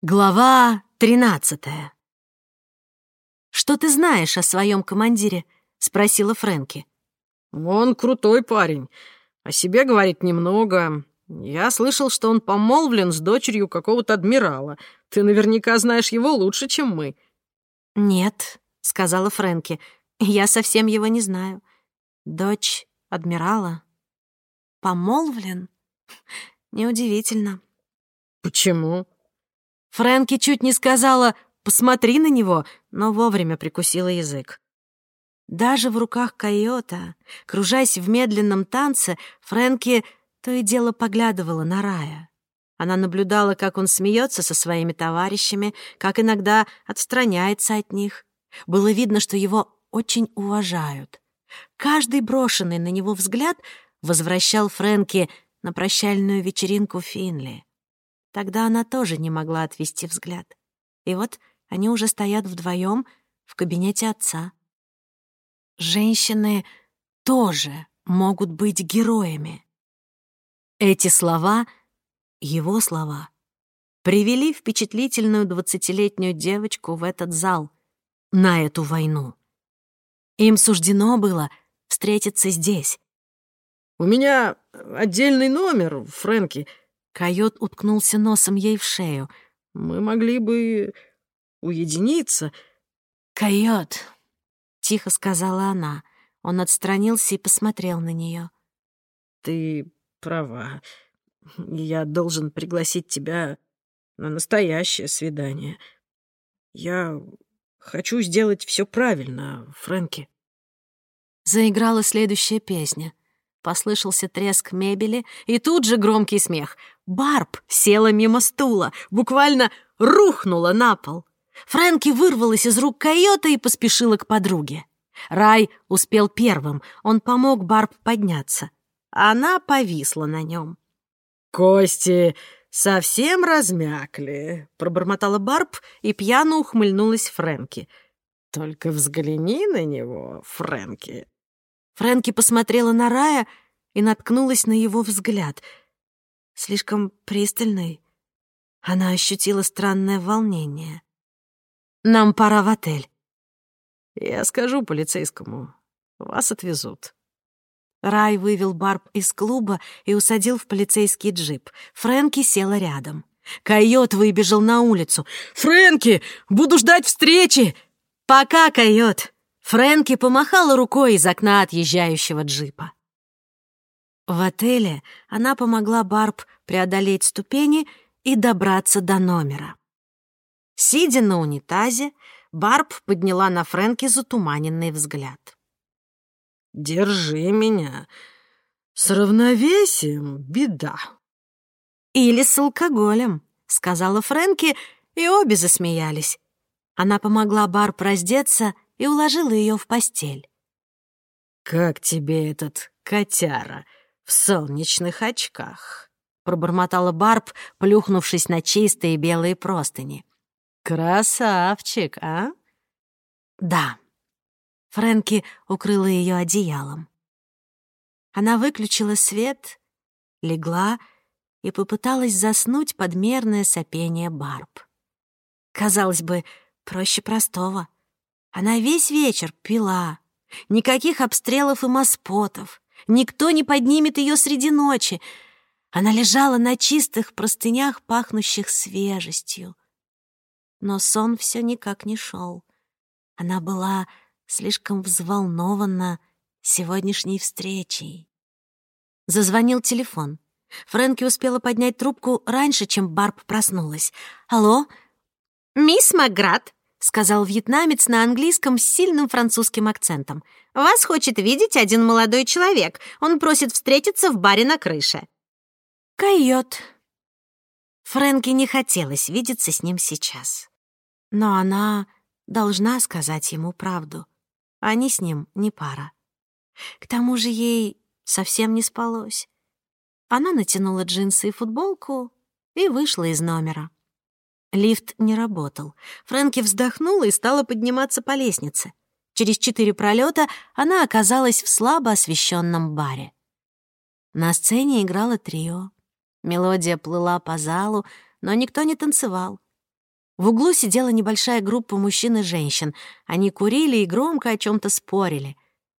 Глава тринадцатая. «Что ты знаешь о своем командире?» — спросила Фрэнки. «Он крутой парень. О себе говорит немного. Я слышал, что он помолвлен с дочерью какого-то адмирала. Ты наверняка знаешь его лучше, чем мы». «Нет», — сказала Фрэнки. «Я совсем его не знаю. Дочь адмирала. Помолвлен? Неудивительно». «Почему?» Фрэнки чуть не сказала «посмотри на него», но вовремя прикусила язык. Даже в руках койота, кружась в медленном танце, Фрэнки то и дело поглядывала на Рая. Она наблюдала, как он смеется со своими товарищами, как иногда отстраняется от них. Было видно, что его очень уважают. Каждый брошенный на него взгляд возвращал Фрэнки на прощальную вечеринку Финли. Тогда она тоже не могла отвести взгляд. И вот они уже стоят вдвоем в кабинете отца. Женщины тоже могут быть героями. Эти слова, его слова, привели впечатлительную двадцатилетнюю девочку в этот зал, на эту войну. Им суждено было встретиться здесь. «У меня отдельный номер, Фрэнки», Койот уткнулся носом ей в шею. «Мы могли бы уединиться». «Койот», — тихо сказала она. Он отстранился и посмотрел на нее. «Ты права. Я должен пригласить тебя на настоящее свидание. Я хочу сделать все правильно, Фрэнки». Заиграла следующая песня. Послышался треск мебели и тут же громкий смех. Барб села мимо стула, буквально рухнула на пол. Фрэнки вырвалась из рук койота и поспешила к подруге. Рай успел первым, он помог Барб подняться. Она повисла на нем. «Кости совсем размякли», — пробормотала Барб и пьяно ухмыльнулась Фрэнки. «Только взгляни на него, Фрэнки». Фрэнки посмотрела на Рая и наткнулась на его взгляд. Слишком пристальный. Она ощутила странное волнение. «Нам пора в отель». «Я скажу полицейскому. Вас отвезут». Рай вывел Барб из клуба и усадил в полицейский джип. Фрэнки села рядом. Койот выбежал на улицу. «Фрэнки, буду ждать встречи!» «Пока, койот!» Фрэнки помахала рукой из окна отъезжающего джипа. В отеле она помогла Барб преодолеть ступени и добраться до номера. Сидя на унитазе, Барб подняла на Фрэнки затуманенный взгляд. «Держи меня. С равновесием беда». «Или с алкоголем», — сказала Фрэнки, и обе засмеялись. Она помогла Барб раздеться и уложила ее в постель. «Как тебе этот котяра в солнечных очках?» — пробормотала Барб, плюхнувшись на чистые белые простыни. «Красавчик, а?» «Да». Фрэнки укрыла ее одеялом. Она выключила свет, легла и попыталась заснуть под мерное сопение Барб. Казалось бы, проще простого — она весь вечер пила. Никаких обстрелов и маспотов. Никто не поднимет ее среди ночи. Она лежала на чистых простынях, пахнущих свежестью. Но сон все никак не шел. Она была слишком взволнована сегодняшней встречей. Зазвонил телефон. Фрэнки успела поднять трубку раньше, чем Барб проснулась. «Алло?» «Мисс Макград?» — сказал вьетнамец на английском с сильным французским акцентом. «Вас хочет видеть один молодой человек. Он просит встретиться в баре на крыше». «Койот». Фрэнки не хотелось видеться с ним сейчас. Но она должна сказать ему правду. Они с ним не пара. К тому же ей совсем не спалось. Она натянула джинсы и футболку и вышла из номера. Лифт не работал. Фрэнки вздохнула и стала подниматься по лестнице. Через четыре пролета она оказалась в слабо освещенном баре. На сцене играло трио. Мелодия плыла по залу, но никто не танцевал. В углу сидела небольшая группа мужчин и женщин. Они курили и громко о чем то спорили.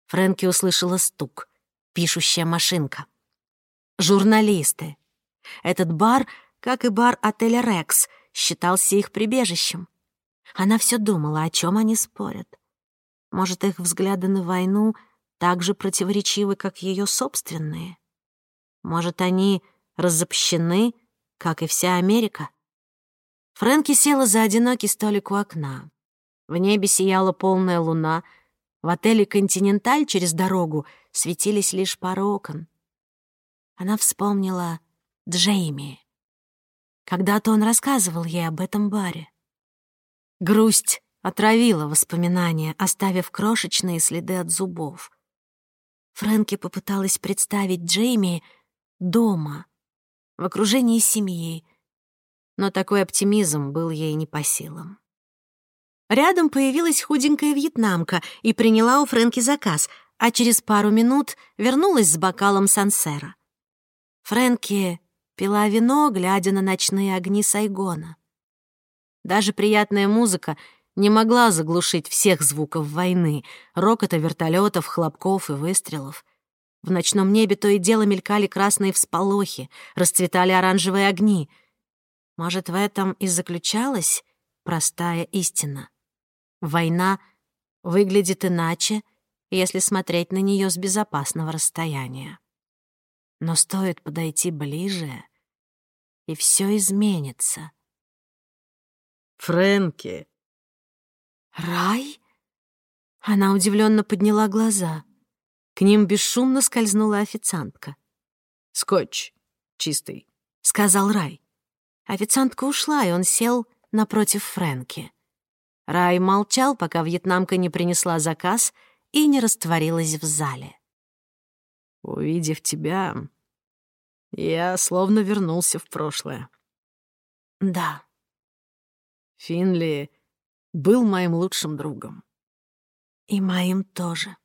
Фрэнки услышала стук. Пишущая машинка. Журналисты. Этот бар, как и бар отеля «Рекс», считался их прибежищем. Она все думала, о чем они спорят. Может, их взгляды на войну так же противоречивы, как ее собственные? Может, они разобщены, как и вся Америка? Фрэнки села за одинокий столик у окна. В небе сияла полная луна. В отеле «Континенталь» через дорогу светились лишь пары окон. Она вспомнила Джейми. Когда-то он рассказывал ей об этом баре. Грусть отравила воспоминания, оставив крошечные следы от зубов. Фрэнки попыталась представить Джейми дома, в окружении семьи, но такой оптимизм был ей не по силам. Рядом появилась худенькая вьетнамка и приняла у Фрэнки заказ, а через пару минут вернулась с бокалом сансера. Фрэнки пила вино, глядя на ночные огни Сайгона. Даже приятная музыка не могла заглушить всех звуков войны, рокота вертолетов, хлопков и выстрелов. В ночном небе то и дело мелькали красные всполохи, расцветали оранжевые огни — может, в этом и заключалась простая истина. Война выглядит иначе, если смотреть на нее с безопасного расстояния. Но стоит подойти ближе, и все изменится. «Фрэнки!» «Рай?» Она удивленно подняла глаза. К ним бесшумно скользнула официантка. «Скотч чистый», — сказал Рай. Официантка ушла, и он сел напротив Фрэнки. Рай молчал, пока вьетнамка не принесла заказ и не растворилась в зале. «Увидев тебя, я словно вернулся в прошлое». «Да». Финли был моим лучшим другом. «И моим тоже».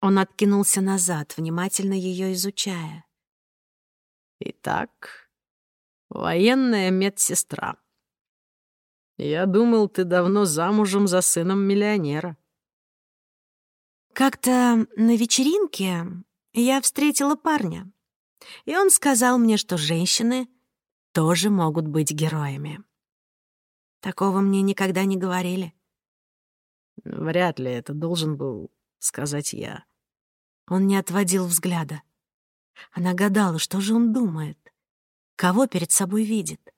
Он откинулся назад, внимательно ее изучая. «Итак, военная медсестра. Я думал, ты давно замужем за сыном миллионера. Как-то на вечеринке я встретила парня, и он сказал мне, что женщины тоже могут быть героями. Такого мне никогда не говорили. Вряд ли это должен был сказать я. Он не отводил взгляда. Она гадала, что же он думает. Кого перед собой видит?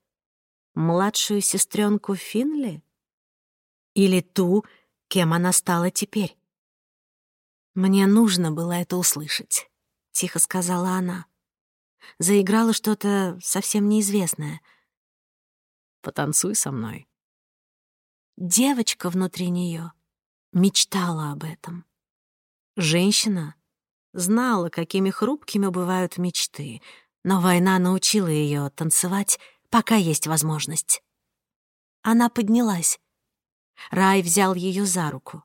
Младшую сестренку Финли? Или ту, кем она стала теперь? «Мне нужно было это услышать», — тихо сказала она. Заиграло что-то совсем неизвестное. «Потанцуй со мной». Девочка внутри нее мечтала об этом. Женщина знала, какими хрупкими бывают мечты — но война научила ее танцевать, пока есть возможность. Она поднялась. Рай взял ее за руку.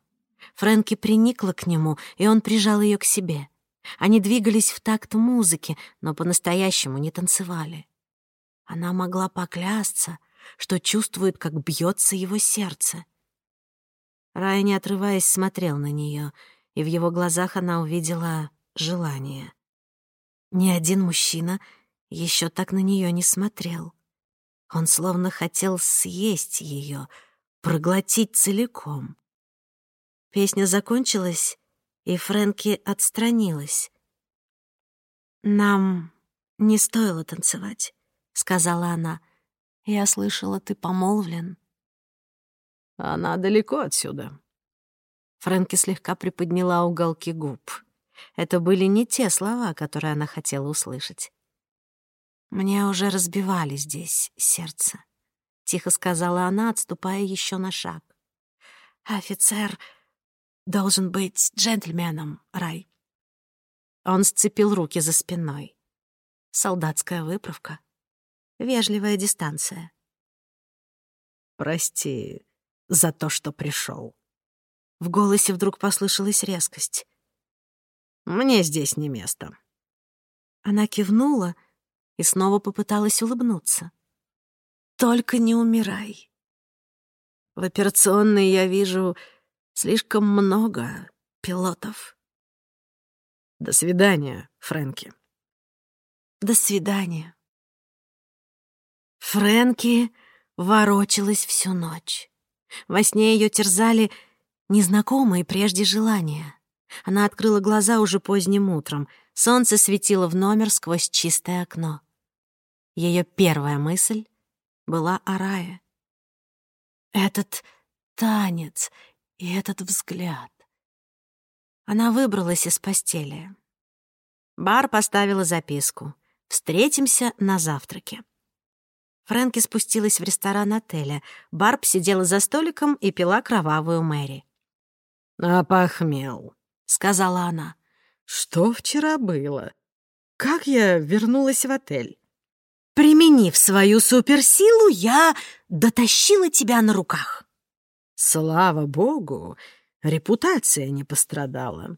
Фрэнки приникла к нему, и он прижал ее к себе. Они двигались в такт музыки, но по-настоящему не танцевали. Она могла поклясться, что чувствует, как бьется его сердце. Рай, не отрываясь, смотрел на нее, и в его глазах она увидела желание. Ни один мужчина еще так на нее не смотрел. Он словно хотел съесть ее, проглотить целиком. Песня закончилась, и Фрэнки отстранилась. «Нам не стоило танцевать», — сказала она. «Я слышала, ты помолвлен». «Она далеко отсюда». Фрэнки слегка приподняла уголки губ. Это были не те слова, которые она хотела услышать. «Мне уже разбивали здесь сердце», — тихо сказала она, отступая еще на шаг. «Офицер должен быть джентльменом, Рай». Он сцепил руки за спиной. Солдатская выправка. Вежливая дистанция. «Прости за то, что пришел. В голосе вдруг послышалась резкость. Мне здесь не место». Она кивнула и снова попыталась улыбнуться. «Только не умирай», В операционной я вижу слишком много пилотов. До свидания, Фрэнки. До свидания. Фрэнки ворочалась всю ночь. Во сне ее терзали незнакомые прежде желания. Она открыла глаза уже поздним утром. Солнце светило в номер сквозь чистое окно. Ее первая мысль была о рае. Этот танец и этот взгляд. Она выбралась из постели. Бар поставила записку. «Встретимся на завтраке». Фрэнки спустилась в ресторан отеля. Барб сидела за столиком и пила кровавую Мэри. «Опохмел», — сказала она. «Что вчера было? Как я вернулась в отель?» «Применив свою суперсилу, я дотащила тебя на руках». «Слава богу, репутация не пострадала».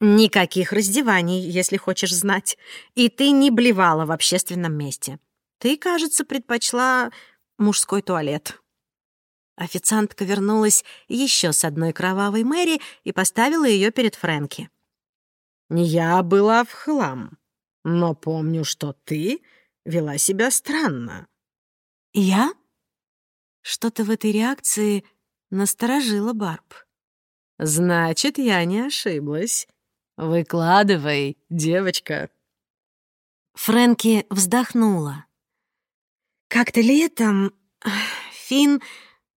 «Никаких раздеваний, если хочешь знать. И ты не блевала в общественном месте. Ты, кажется, предпочла мужской туалет». Официантка вернулась еще с одной кровавой Мэри и поставила ее перед Фрэнки. «Я была в хлам, но помню, что ты вела себя странно». «Я?» Что-то в этой реакции насторожило Барб. «Значит, я не ошиблась. Выкладывай, девочка». Фрэнки вздохнула. Как-то летом Финн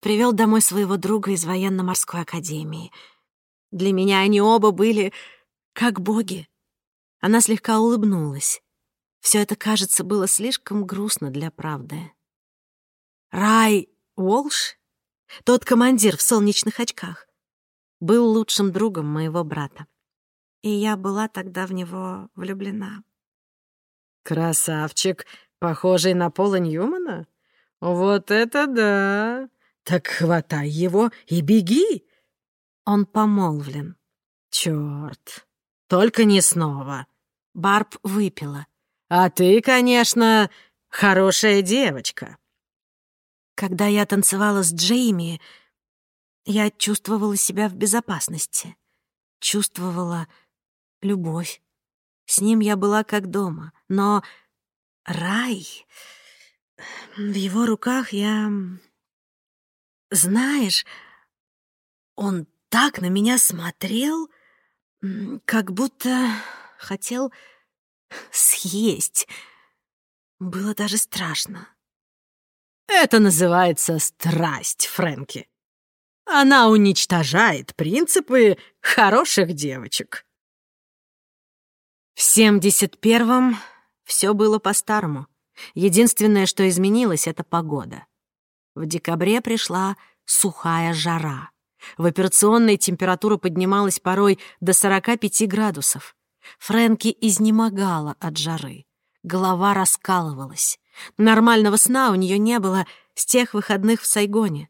привел домой своего друга из военно-морской академии. Для меня они оба были как боги. Она слегка улыбнулась. Все это, кажется, было слишком грустно для правды. Рай Уолш, тот командир в солнечных очках, был лучшим другом моего брата. И я была тогда в него влюблена. «Красавчик!» Похожий на Пола Ньюмана? Вот это да! Так хватай его и беги!» Он помолвлен. Черт! Только не снова!» Барб выпила. «А ты, конечно, хорошая девочка!» Когда я танцевала с Джейми, я чувствовала себя в безопасности. Чувствовала любовь. С ним я была как дома, но рай. В его руках я... Знаешь, он так на меня смотрел, как будто хотел съесть. Было даже страшно. Это называется страсть, Фрэнки. Она уничтожает принципы хороших девочек. В семьдесят первом все было по-старому. Единственное, что изменилось, — это погода. В декабре пришла сухая жара. В операционной температура поднималась порой до 45 градусов. Фрэнки изнемогала от жары. Голова раскалывалась. Нормального сна у нее не было с тех выходных в Сайгоне.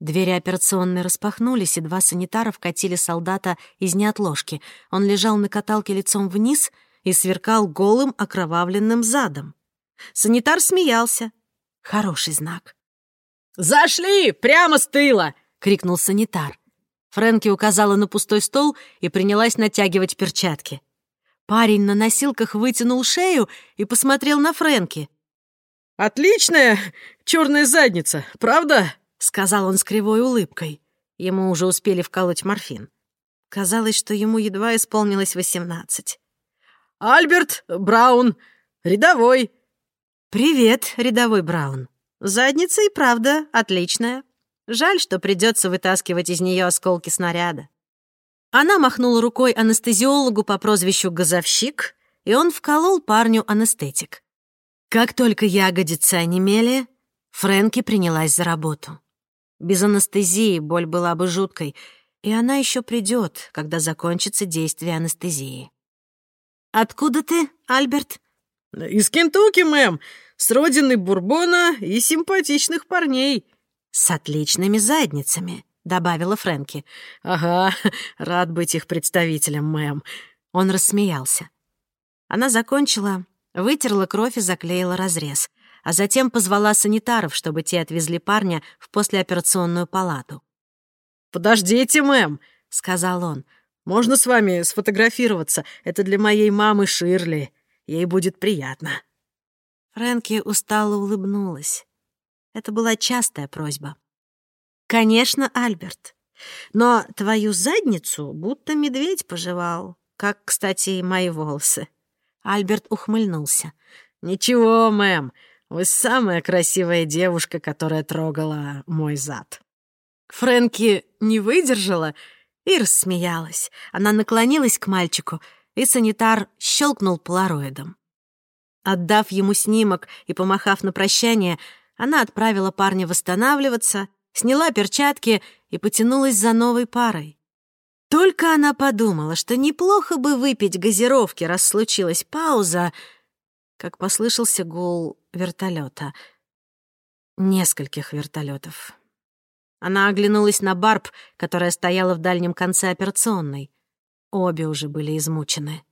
Двери операционной распахнулись, и два санитара вкатили солдата из неотложки. Он лежал на каталке лицом вниз — и сверкал голым окровавленным задом. Санитар смеялся. Хороший знак. «Зашли! Прямо с тыла!» — крикнул санитар. Фрэнки указала на пустой стол и принялась натягивать перчатки. Парень на носилках вытянул шею и посмотрел на Фрэнки. «Отличная черная задница, правда?» — сказал он с кривой улыбкой. Ему уже успели вколоть морфин. Казалось, что ему едва исполнилось восемнадцать. Альберт Браун, рядовой». «Привет, рядовой Браун. Задница и правда отличная. Жаль, что придется вытаскивать из нее осколки снаряда». Она махнула рукой анестезиологу по прозвищу Газовщик, и он вколол парню анестетик. Как только ягодицы онемели, Фрэнки принялась за работу. Без анестезии боль была бы жуткой, и она еще придет, когда закончится действие анестезии. «Откуда ты, Альберт?» «Из Кентукки, мэм, с родины Бурбона и симпатичных парней». «С отличными задницами», — добавила Фрэнки. «Ага, рад быть их представителем, мэм». Он рассмеялся. Она закончила, вытерла кровь и заклеила разрез. а затем позвала санитаров, чтобы те отвезли парня в послеоперационную палату. «Подождите, мэм», — сказал он. «Можно с вами сфотографироваться? Это для моей мамы Ширли. Ей будет приятно». Фрэнки устало улыбнулась. Это была частая просьба. «Конечно, Альберт. Но твою задницу будто медведь пожевал, как, кстати, и мои волосы». Альберт ухмыльнулся. «Ничего, мэм, вы самая красивая девушка, которая трогала мой зад». Фрэнки не выдержала и рассмеялась. Она наклонилась к мальчику, и санитар щелкнул полароидом. Отдав ему снимок и помахав на прощание, она отправила парня восстанавливаться, сняла перчатки и потянулась за новой парой. Только она подумала, что неплохо бы выпить газировки, раз случилась пауза, как послышался гул вертолета. Нескольких вертолетов. Она оглянулась на Барб, которая стояла в дальнем конце операционной. Обе уже были измучены.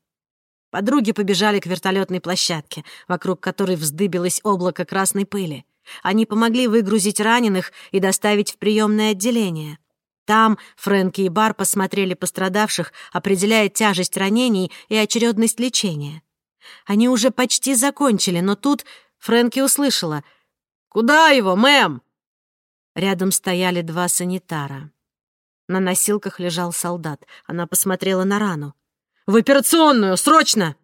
Подруги побежали к вертолетной площадке, вокруг которой вздыбилось облако красной пыли. Они помогли выгрузить раненых и доставить в приемное отделение. Там Фрэнки и Бар посмотрели пострадавших, определяя тяжесть ранений и очередность лечения. Они уже почти закончили, но тут Фрэнки услышала. «Куда его, мэм?» Рядом стояли два санитара. На носилках лежал солдат. Она посмотрела на рану. «В операционную! Срочно!»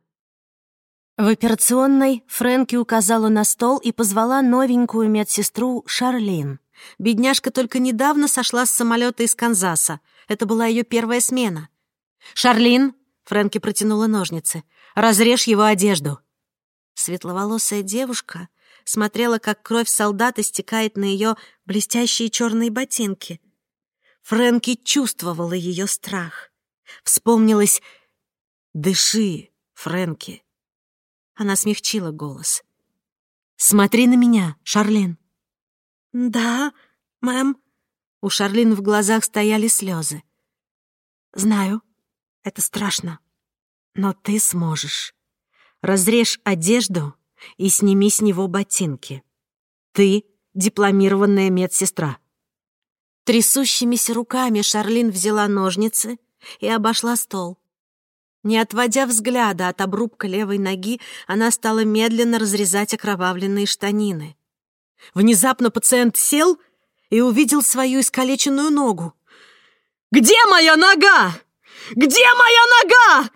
В операционной Фрэнки указала на стол и позвала новенькую медсестру Шарлин. Бедняжка только недавно сошла с самолета из Канзаса. Это была ее первая смена. «Шарлин!» — Фрэнки протянула ножницы. «Разрежь его одежду!» Светловолосая девушка смотрела, как кровь солдата стекает на ее блестящие черные ботинки. Фрэнки чувствовала ее страх. Вспомнилось «Дыши, Фрэнки!» Она смягчила голос. «Смотри на меня, Шарлин». «Да, мэм». У Шарлин в глазах стояли слезы. «Знаю, это страшно, но ты сможешь. Разрежь одежду и сними с него ботинки. Ты — дипломированная медсестра». Трясущимися руками Шарлин взяла ножницы и обошла стол. Не отводя взгляда от обрубка левой ноги, она стала медленно разрезать окровавленные штанины. Внезапно пациент сел и увидел свою искалеченную ногу. «Где моя нога? Где моя нога?»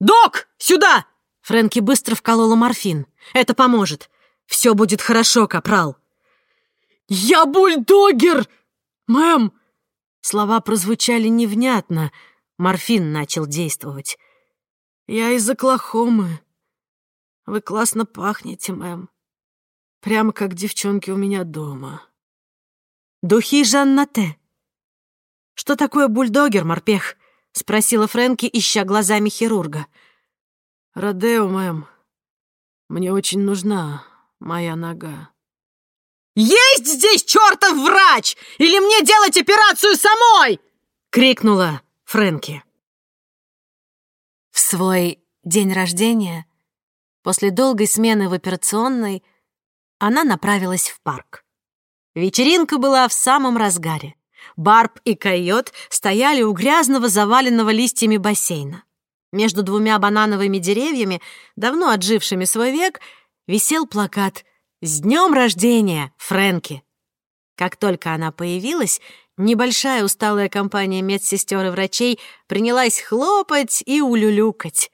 «Док, сюда!» Фрэнки быстро вколола морфин. «Это поможет. Все будет хорошо, капрал». «Я бульдогер! Мэм!» Слова прозвучали невнятно — Морфин начал действовать. «Я из Оклахомы. Вы классно пахнете, мэм. Прямо как девчонки у меня дома». «Духи Жаннате». «Что такое бульдогер, морпех?» — спросила Фрэнки, ища глазами хирурга. «Родео, мэм. Мне очень нужна моя нога». «Есть здесь чертов врач! Или мне делать операцию самой?» — крикнула Фрэнки. В свой день рождения, после долгой смены в операционной, она направилась в парк. Вечеринка была в самом разгаре. Барб и Койот стояли у грязного, заваленного листьями бассейна. Между двумя банановыми деревьями, давно отжившими свой век, висел плакат «С днем рождения, Фрэнки!». Как только она появилась, Небольшая усталая компания медсестер и врачей принялась хлопать и улюлюкать.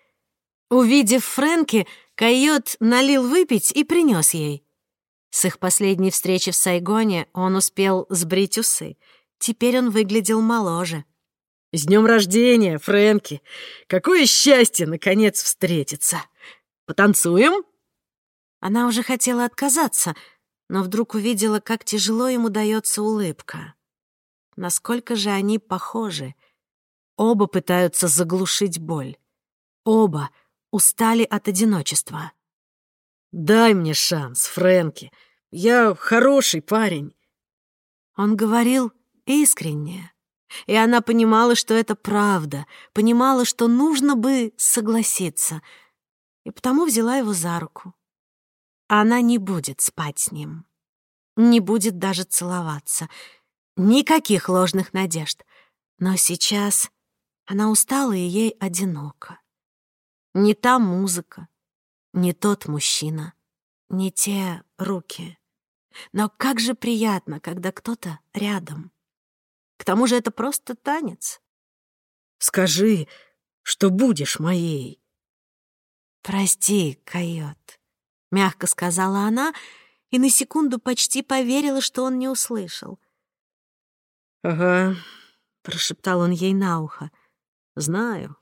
Увидев Фрэнки, койот налил выпить и принес ей. С их последней встречи в Сайгоне он успел сбрить усы. Теперь он выглядел моложе. «С днем рождения, Фрэнки! Какое счастье, наконец, встретиться! Потанцуем?» Она уже хотела отказаться, но вдруг увидела, как тяжело ему дается улыбка. Насколько же они похожи. Оба пытаются заглушить боль. Оба устали от одиночества. «Дай мне шанс, Фрэнки. Я хороший парень». Он говорил искренне. И она понимала, что это правда, понимала, что нужно бы согласиться, и потому взяла его за руку. она не будет спать с ним. Не будет даже целоваться. Никаких ложных надежд. Но сейчас она устала и ей одиноко. Не та музыка, не тот мужчина, не те руки. Но как же приятно, когда кто-то рядом. К тому же это просто танец. Скажи, что будешь моей. Прости, койот, мягко сказала она и на секунду почти поверила, что он не услышал. Ага, прошептал он ей на ухо. Знаю,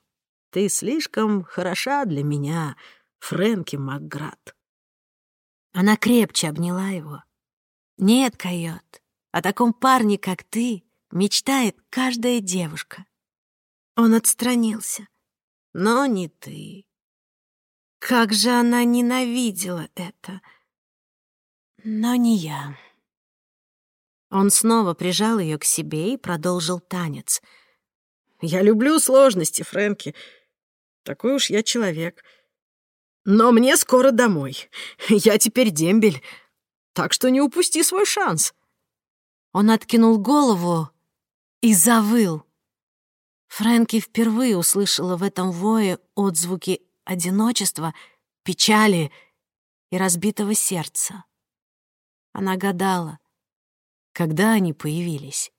ты слишком хороша для меня, Фрэнки Макград. Она крепче обняла его. Нет, койот, о таком парне, как ты, мечтает каждая девушка. Он отстранился. Но не ты. Как же она ненавидела это. Но не я. Он снова прижал ее к себе и продолжил танец. «Я люблю сложности, Фрэнки. Такой уж я человек. Но мне скоро домой. Я теперь дембель. Так что не упусти свой шанс». Он откинул голову и завыл. Фрэнки впервые услышала в этом вое отзвуки одиночества, печали и разбитого сердца. Она гадала, когда они появились.